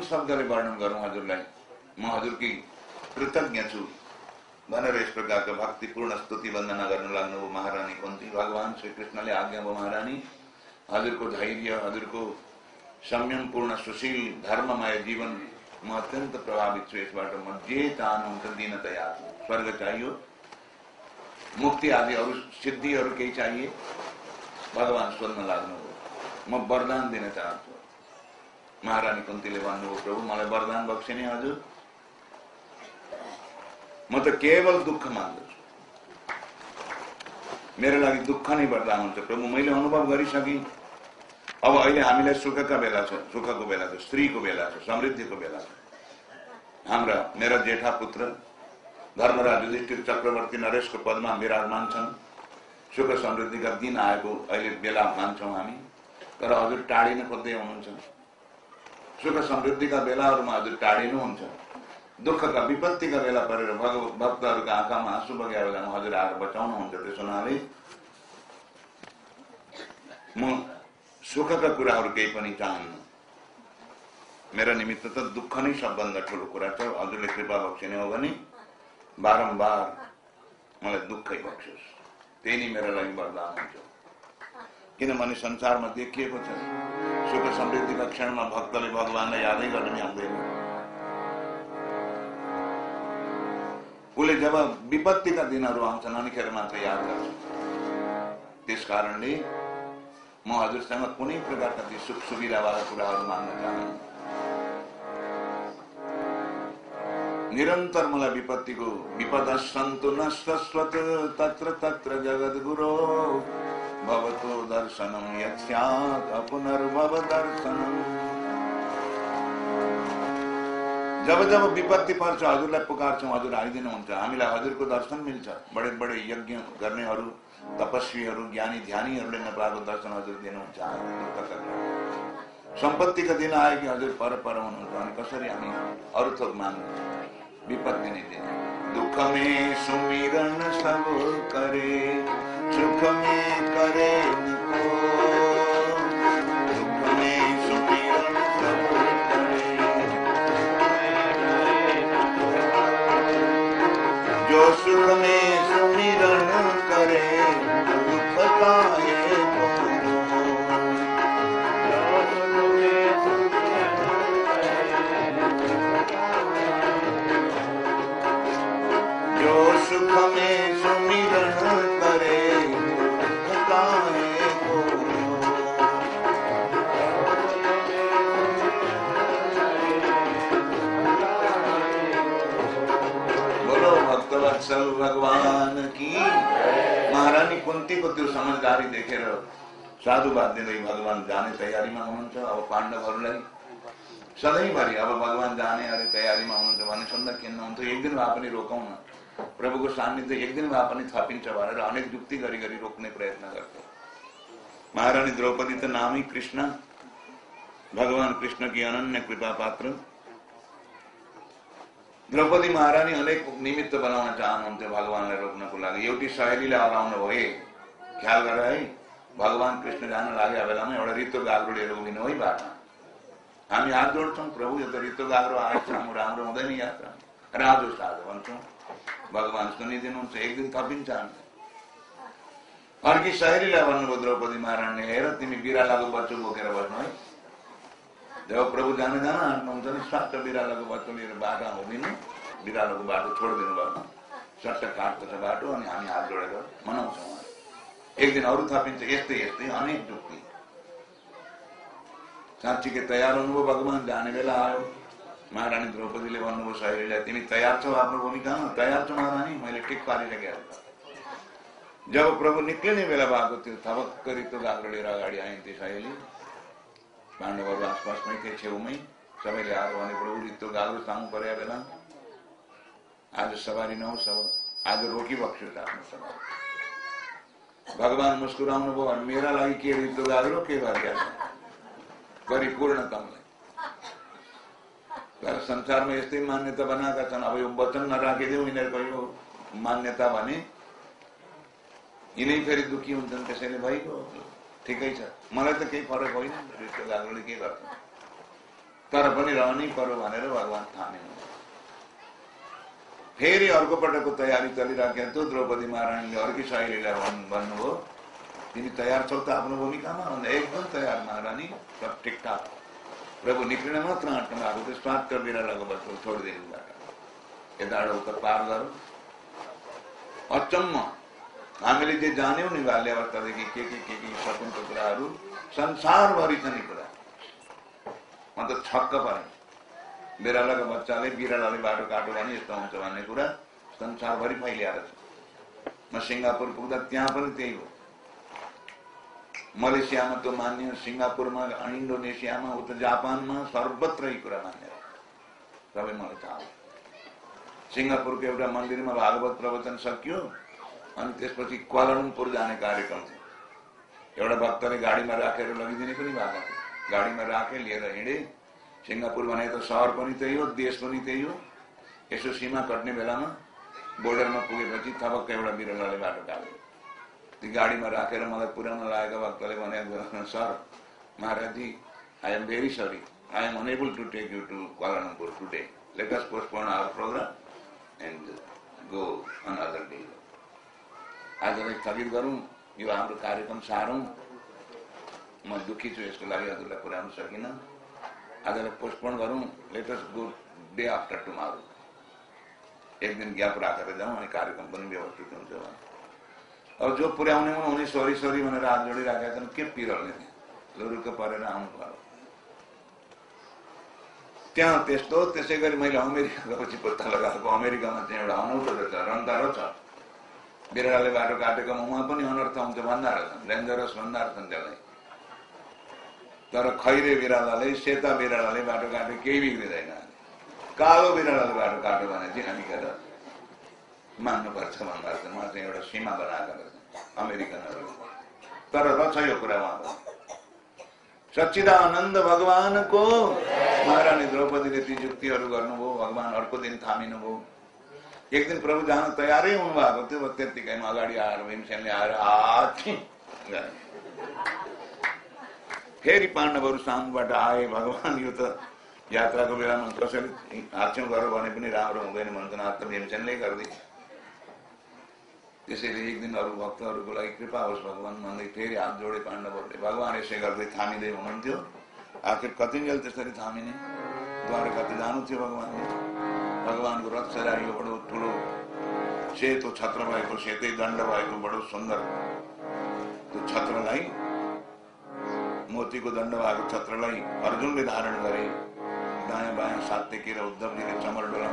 कुन शब्दले वर्णन गरौँ हजुरलाई म हजुरकी कृतज्ञ छु भनेर यस प्रकारको भक्तिपूर्ण स्तुति वन्दना गर्न लाग्नुभयो महारानी. कुन्ती भगवान श्री कृष्णले आज्ञा भयो महारानी. हजुरको धैर्य हजुरको संयमपूर्ण सुशील, धर्ममय जीवन म अत्यन्त प्रभावित छु यसबाट म. जे चाहनुहुन्छ दिन तयार छु स्वर्ग चाहियो. मुक्ति आदि अरू सिद्धिहरू केही चाहिए? भगवान सोध्न लाग्नुभयो म वरदान दिन चाहन्छु महारानी कुन्तीले भन्नुभयो प्रभु मलाई वरदान बक्सिने हजुर। म त केवल दुःख मान्दछु। मेरो लागि दुःख नै वरदान हुन्छ। प्रभु मैले अनुभव गरिसकेँ। अब अहिले हामीलाई सुखका बेला छ सुखको बेला छ स्त्रीको बेला छ समृद्धिको बेला छ। हाम्रा मेरा जेठा पुत्र धर्मराज युधिष्ठिर चक्रवर्ती नरेशको पदमा विराजमान छन्। सुख समृद्धिका दिन आएको अहिले बेला मान्छौँ हामी। तर हजुर टाढिन खोज्दै हुनुहुन्छ सुख समृद्धिका बेलाहरूमा हजुर टाढिनुहुन्छ दुःखका विपत्तिका बेला परेर भगव भक्तहरूका आँखामा आँसु बगेर बेलामा हजुर आएर बचाउनुहुन्छ त्यसो हुनाले म सुखका कुराहरू केही पनि चाहन्न। मेरा निमित्त त दुःख नै सबभन्दा ठुलो कुरा छ। हजुरले कृपा बक्सिने हो भने बारम्बार मलाई दुःखै बक्सियोस् त्यही नै मेरो लागि वरदान हुन्छ। किनभने संसारमा देखिएको छ सुख समृद्धिका क्षणमा भक्तले भगवान्लाई यादै गर्न आउँदैन उसले जब विपत्तिका दिनहरू आउँछन् अनिखेर मात्र याद गर्छ। त्यस कारणले म हजुरसँग कुनै प्रकारका ती सुख सुविधावाला कुराहरू मान्न चाहन्न निरन्तर मलाई विपत्तिको विपद सन्तु नष्टस्वत तत्र तत्र जगद गुरो भवतो दर्शनम यस्यात् पुनर्भव दर्शनम जब जब विपत्ति पर्छ हजुरलाई पुकार्छौँ हजुर आइदिनुहुन्छ हामीलाई हजुरको दर्शन मिल्छ बडे बडे यज्ञ गर्नेहरू तपस्वीहरू, ज्ञानी ध्यानीहरूले नपाएको दर्शन हजुर दिनुहुन्छ सम्पत्तिका दिन आयो कि हजुर पर पर हुनुहुन्छ अनि कसरी हामी अरू थोक मान्नु विपत्ति नै दिने। दुःख में सुमिरन सब करे। सुख में करे दुःख में सुमिरन सब करे जो सुख में सुमिरन करे दुख काहे को जो सुख में भगवान की महारानी कुन्तीको त्यो समझदारी देखेर साधुवाद दिँदै भगवान जाने तयारीमा हुनुहुन्छ अब पाण्डवहरूलाई सधैँभरि अब भगवान जाने, अरे तयारीमा हुनुहुन्छ भने सुन्दा किन्नुहुन्छ एक दिन भए पनि रोकौँ न। प्रभुको सान्निध्य एक दिन भए पनि थपिन्छ भनेर अनेक युक्ति गरी गरी रोक्ने प्रयत्न गर्छ महारानी द्रौपदी त नामै कृष्ण। भगवान कृष्ण की अनन्य कृपा पात्र। द्रौपदी महारानी अनेक निमित्त बनाउन चाहनुहुन्थ्यो भगवान्लाई रोक्नको लागि। एउटी सहेलीलाई हराउनु भए ख्याल गर है। भगवान कृष्ण जान लागेको बेलामा एउटा रित्तो गाग्रो लिएर उभिनु है बाटो। हामी हात जोड्छौँ प्रभु यो त रित्तो गाग्रो आएछ हाम्रो राम्रो हुँदैन यात्रा। राजो साधो भन्छौँ। भगवान सुनिदिनुहुन्छ एक दिन थपिन्छ अर्की सहेलीलाई भन्नुभयो द्रौपदी महारानीले हेर तिमी बिरालाको बच्चो बोकेर बस्नु है। जब प्रभु जान जान आँट्नुहुन्छ नि स्वास्थ्य बिरालोको बच्चो लिएर बाटो हुँदिनु बिरालोको बाटो छोडिदिनु भयो सट्ट छ बाटो अनि हामी हात जोडेर मनाउँछौँ एक दिन अरू थपिन्छ यस्तै यस्तै अनेक जुक्ति साँच्चीकै तयार हुनुभयो भगवान जाने बेला आयो महारानी द्रौपदीले भन्नुभयो सहेलीलाई तिमी तयार छौ आफ्नो भूमिकामा तयार छौ महारानी मैले ठिक पारिसकेको जब प्रभु निक्लिने बेला भएको त्यो थपक्करी त्यो गाग्रो लिएर अगाडि आइन् ती पाण्डवहरू आसपासमै थिए छेउमै सबैले आएर भने प्रभु त्यो गाग्रो सामु परेको बेला आज सवारी नहोस् अब आज रोकिबक्छु आफ्नो सवारी। भगवान मुस्कुराउनु भयो भने मेरा लागि के रित्तो गाग्रो के गरिया परिपूर्णतमलाई तर संसारमा यस्तै मान्यता बनाएका छन्। अब यो वचन नराखिदिउँ यिनीहरूको यो मान्यता भने यिनै फेरि दुखी हुन्छन् त्यसैले भइगयो। ठिकै छ मलाई त केही फरक होइन गाग्रोले के गर्छ तर पनि रहनै पर्यो भनेर भगवान् थामेन फेरि अर्को तयारी चलिराखेको थियो द्रौपदी महारानीले अर्कै शैलीलाई भन् भन्नुभयो तिमी तयार छौ त आफ्नो भूमिकामा? भन्दा एकदम तयार महारानी, सब ठिकठाक। प्रभु निक्लिन मात्र आँट्नु भएको थियो स्वाट बिरालाको बच्चो छोडिदिनुबाट यताबाट उता पार गरौँ। अचम्म। हामीले जे जान्यौँ नि बाल्यावस्थादेखि के के के के सपनको कुराहरू संसारभरि छ नि कुरा। म त छक्क परेँ। बिरालाको बच्चाले बिरालाले बाटो काटो भने यस्तो हुन्छ भन्ने कुरा संसारभरि फैलिएर छ। म सिङ्गापुर पुग्दा त्यहाँ पनि त्यही हो। मलेसियामा त्यो मान्य सिङ्गापुरमा इन्डोनेसियामा उता जापानमा सर्वत्र यी कुरा मान्य सबै मलाई थाहा सिङ्गापुरको एउटा मन्दिरमा भागवत प्रवचन सकियो। अनि त्यसपछि क्वालालम्पुर जाने कार्यक्रम थियो एउटा भक्तले गाडीमा राखेर लगिदिने पनि भएको थियो गाडीमा राखे लिएर हिँडे सिङ्गापुर भने त सहर पनि त्यही हो देश पनि त्यही हो यसो सीमा कट्ने बेलामा बोर्डरमा पुगेपछि थपक्क एउटा बिरलाले बाटो काट्यो ती गाडीमा राखेर मलाई पुर्याउन लागेको भक्तले भने sir Maharaji I am very sorry I am unable to take you to Kuala Lumpur today let us postpone our programme and go another day आजलाई स्थगित गरौँ यो हाम्रो कार्यक्रम सारौँ म दुःखी छु यसको लागि हजुरलाई पुर्याउन सकिनँ। आजलाई पोस्टपोन गरौँ let's go day after tomorrow एक दिन ग्याप राखेर जाउँ अनि कार्यक्रम पनि व्यवस्थित हुन्छ अब जो पुर्याउने हुन् उनी सरी सरी भनेर हात जोडिराखेका छन् के पिरल्ने लुरुक्क परेर आउनु पर्यो त्यहाँ त्यस्तो त्यसै गरी मैले अमेरिका गएपछि पत्ता लगाएको अमेरिकामा चाहिँ एउटा अनौठो रहेछ रन्तारो छ। बिरालाले बाटो काटेकोमा उहाँ पनि अनर्थ हुन्छ भन्दा रहेछन् डेन्जरस भन्दा रहेछन् त्यसलाई तर खैरे बिरालाले सेता बिरालाले बाटो काटे केही बिग्रिँदैन कालो बिरालाले बाटो काट्यो भने चाहिँ हामीखेर मान्नुपर्छ भन्दा रहेछ उहाँ चाहिँ एउटा सीमा बनाएको रहेछ अमेरिकनहरू तर रहेछ यो कुरा उहाँको सच्चिदानन्द भगवानको महारानी द्रौपदीले ती युक्तिहरू गर्नुभयो भगवान् अर्को दिन थामिनुभयो एक दिन प्रभु जान तयारै हुनुभएको थियो त्यत्तिकैमा अगाडि आएर भीमसेनले आएर फेरि पाण्डवहरू सामबाट आए भगवान् यो त यात्राको बेलामा कसरी हाच्छौँ गरौँ भने पनि राम्रो हुँदैन भन्छन् हात त भीमसेनले गरिदिए त्यसैले एक दिन अरू भक्तहरूको लागि कृपा होस् भगवान् भन्दै फेरि हात जोडे पाण्डवहरूले भगवान् यसै गर्दै थामिँदै हुनुहुन्थ्यो आखिर कतिन्जेल त्यसरी थामिने द्वारका त जानु थियो भगवान्ले भगवान को रथ બડું बड़ो છે सेतो छत्र सेत दंड तो बड़ो सुंदर। तो छत्र मोती को दंड भाग छत्र अर्जुन ने धारण करे। दाया बाया सात के उद्धव जी के चमर डोला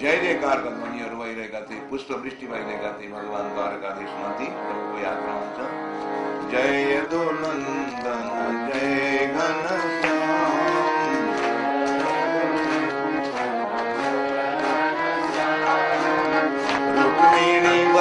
जय जयकार कर्मणी और भैर थे पुष्प वृष्टि वही रहेगा थे भगवान द्वारकाधीश नाथी प्रभु को यात्रा हो जय दो नंदन जय घन श्याम Mini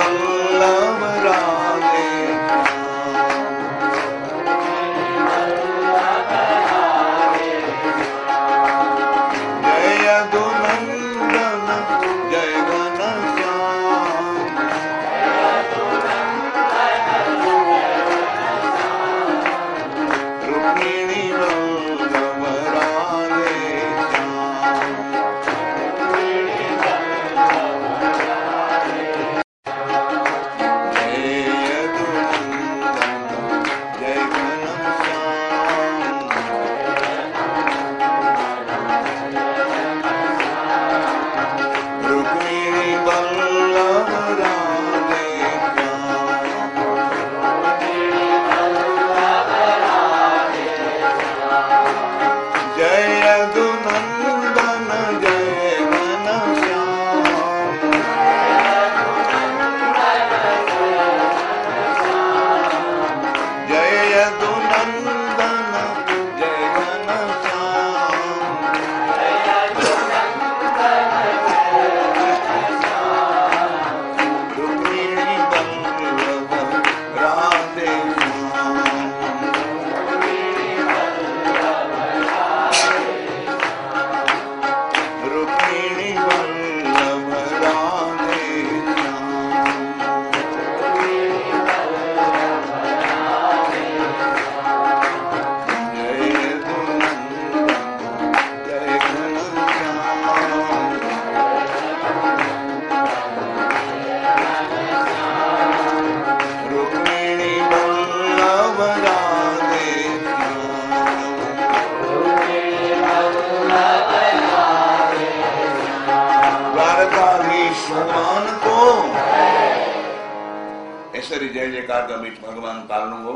का बीच भगवान पाल्नुभयो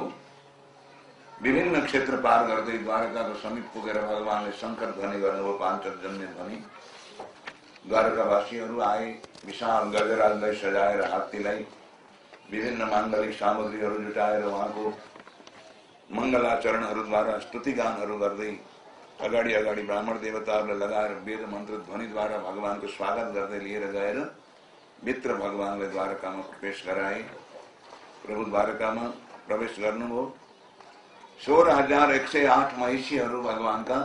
विभिन्न क्षेत्र पार गर्दै द्वारकाको समीप पुगेर भगवानले शङ्कर ध्वनि गर्नुभयो, पाञ्चजन्य ध्वनि। द्वारकावासीहरू आए, विशाल गजराजलाई सजाएर हात्तीलाई विभिन्न माङ्गलिक सामग्रीहरू जुटाएर उहाँको मङ्गलाचरणहरूद्वारा स्तुतिगानहरू गर्दै अगाडि अगाडि ब्राह्मण देवताहरूलाई लगाएर वेद मन्त्र ध्वनिद्वारा भगवानको स्वागत गर्दै लिएर गएर मित्र भगवानले द्वारकामा प्रवेश गराए। प्रभु द्वारकामा प्रवेश गर्नुभयो। सोह्र हजार एक सय आठ महिषीहरू भगवानका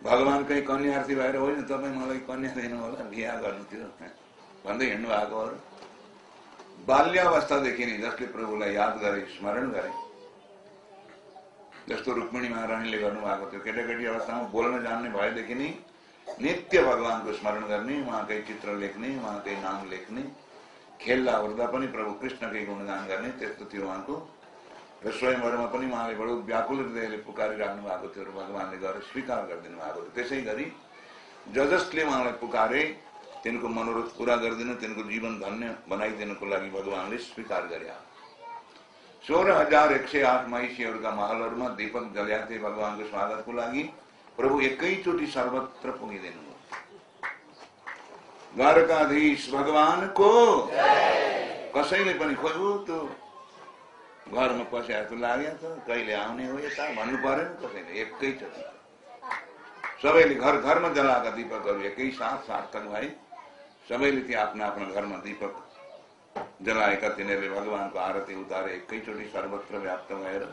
भगवानकै कन्यार्थी भएर होइन तपाईँ मलाई कन्या दिनु होला बिहा गर्नु थियो। भन्दै हिँड्नु भएकोहरू बाल्यावस्थादेखि नै जसले प्रभुलाई याद गरे स्मरण गरे जस्तो रुक्मिणी महारानीले गर्नुभएको थियो। केटाकेटी अवस्थामा बोल्न जान्ने भएदेखि नै नित्य भगवानको स्मरण गर्ने उहाँकै चित्र लेख्ने उहाँकै नाम लेख्ने खेल्दा उर्दा पनि प्रभु कृष्णकै गुणगान गर्ने त्यस्तो थियो उहाँको र स्वयंवरमा पनि उहाँले बडो व्याकुल हृदयले पुकारिराख्नु भएको थियो भगवान्ले गएर स्वीकार गरिदिनु भएको थियो। त्यसै गरी ज जसले उहाँलाई पुकारे तिनको मनोरथ पुरा गरिदिनु तिनको जीवन धन्य बनाइदिनुको लागि भगवान्ले स्वीकार गरे। सोह्र हजार एक सय आठ महिषीहरूका महलहरूमा दीपक जल्याएको थिए भगवानको स्वागतको लागि प्रभु एकैचोटि सर्वत्र पुगिदिनु। द्वारकाधीश भगवानको कसैले पनि खोज्नु त्यो घरमा पस्याएको लाग्यो त कहिले आउने हो यता भन्नु परेन कसैले एकैचोटि सबैले घर घरमा जलाएका दीपकहरू एकै साथ सार्थक भए सबैले त्यो आफ्ना आफ्ना घरमा दीपक जलाएका तिनीहरूले भगवानको आरती उतारे एकैचोटि सर्वत्र व्याप्त भएर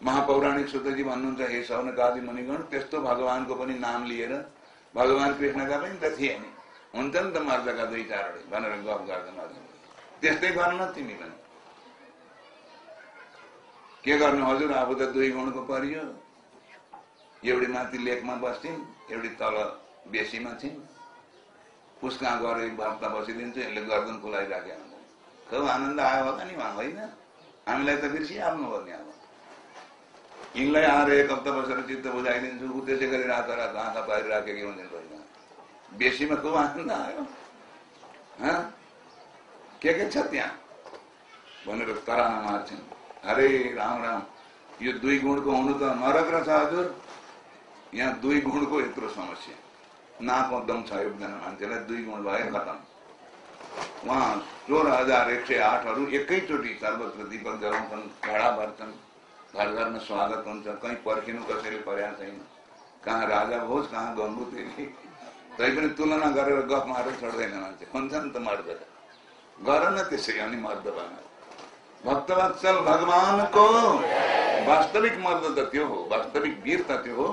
महापौराणिक सुतजी भन्नुहुन्छ हे सौनकादि मुनिगण त्यस्तो भगवानको पनि नाम लिएर भगवान कृष्णका पनि त थिए नि। हुन्छ नि त मर्दका दुई चारवटै भनेर गफ गर्दैन त्यस्तै गर्न तिमी पनि। के गर्नु हजुर? अब त दुई गुणको परियो। एउटी माथि लेकमा बस्थिन् एउटी तल बेसीमा उसकहाँ गएर एक हप्ता बसिदिन्छु यसले गर्दन खुलाइराख्यो खुब आनन्द आयो होला नि उहाँ होइन? हामीलाई त बिर्सिहाल्नु हो नि अब। यिनलाई आएर एक हप्ता बसेर चित्त बुझाइदिन्छु ऊ त्यसै गरी रात रात आँखा पारिराखेको हुँदैन होइन बेसीमा खुब आनन्द आयो के के छ त्यहाँ भनेर अरे, राम राम। यो दुई गुणको हुनु त नरक रहेछ यहाँ दुई गुणको यत्रो समस्या नाकमा दम छ एकजना मान्छेलाई दुई गुण भयो खतम। उहाँ सोह्र हज़ार एक सय आठहरू एकैचोटि सर्वत्र दीपक जलाउँछन् घडा भर्छन् घर घरमा स्वागत हुन्छ कहीँ पर्खिनु कसैले पर्या छैन कहाँ राजा भोज, कहाँ गङ्गु तेली तै पनि तुलना गरेर गफ मारेर छोड्दैन मान्छे हुन्छ नि त मर्द गर न त्यसै अनि मर्द बनाएर भक्तवत्सल भगवान को वास्तविक मर्द त त्यो हो वास्तविक वीर त त्यो हो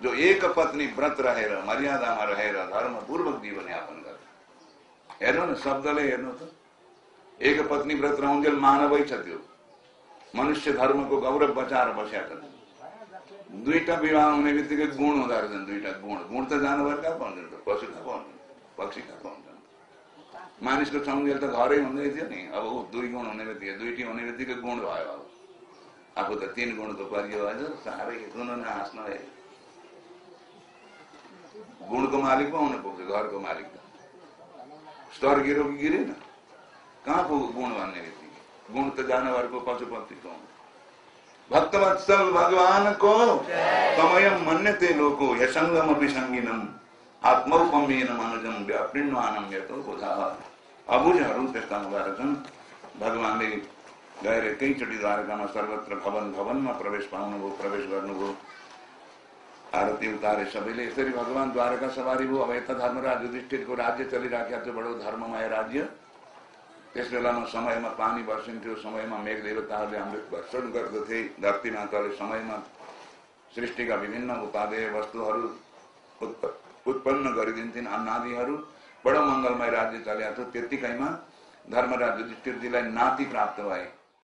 जो एक पत्नी व्रत रहेर मर्यादामा रहेर धर्मपूर्वक जीवन यापन गर्छ हेर्नु न शब्दले हेर्नु त एक पत्नी व्रत रहन्जेल मानवै छ त्यो मनुष्य धर्मको गौरव बचाएर बस्या दुईटा विवाह हुने बित्तिकै गुण हुँदो रहेछन् दुईटा गुण गुण त जानवर कहाँ पाउँदैन पशु कहाँ पाउँदैन पक्षी कहाँ पाउँछ मानिसको सौन्जेल त घरै हुँदै थियो नि अब ऊ दुई गुण हुने बित्तिकै दुईटी हुने बित्तिकै गुण भयो अब आफू त तिन गुणको परियो हजुर साह्रै गुण हाँस्न गुणको मालिक पो हुन पुग्छ घरको मालिक त स्तर गिरो गिरेन कहाँ पुग्यो गुण भन्ने बित्तिकै गुण त जानवरको पशुपक्षीको हुन्छ भक्तवत्सल भगवानको तमयम मन्यते लोको यसङ्गम विसङ्गिनम आत्मौपम्येन मनुजम, व्यापृण्वानम यतो बुधा। अबुझहरू त्यस्ता हुँदो रहेछन् भगवान्ले गएर एकैचोटि द्वारकामा सर्वत्र भवन भवनमा प्रवेश पाउनुभयो प्रवेश गर्नुभयो आरती उतारे सबैले यसरी भगवान् द्वारका सवारी भयो अब यता धर्मराज युधिष्ठिरको राज्य चलिराखेको थियो बडो धर्ममय राज्य। त्यस बेलामा समयमा पानी वर्षिन्थ्यो समयमा मेघ देवताहरूले अमृत वर्षण गर्दथे धरती माताले समयमा सृष्टिका विभिन्न उपादेय वस्तुहरू उत्पन्न गरिदिन्थिन्। अन्नादिहरू बडो मङ्गलमय राज्य चलेको थियो त्यतिकैमा धर्मराज युधिष्ठिरजीलाई नाति प्राप्त भए।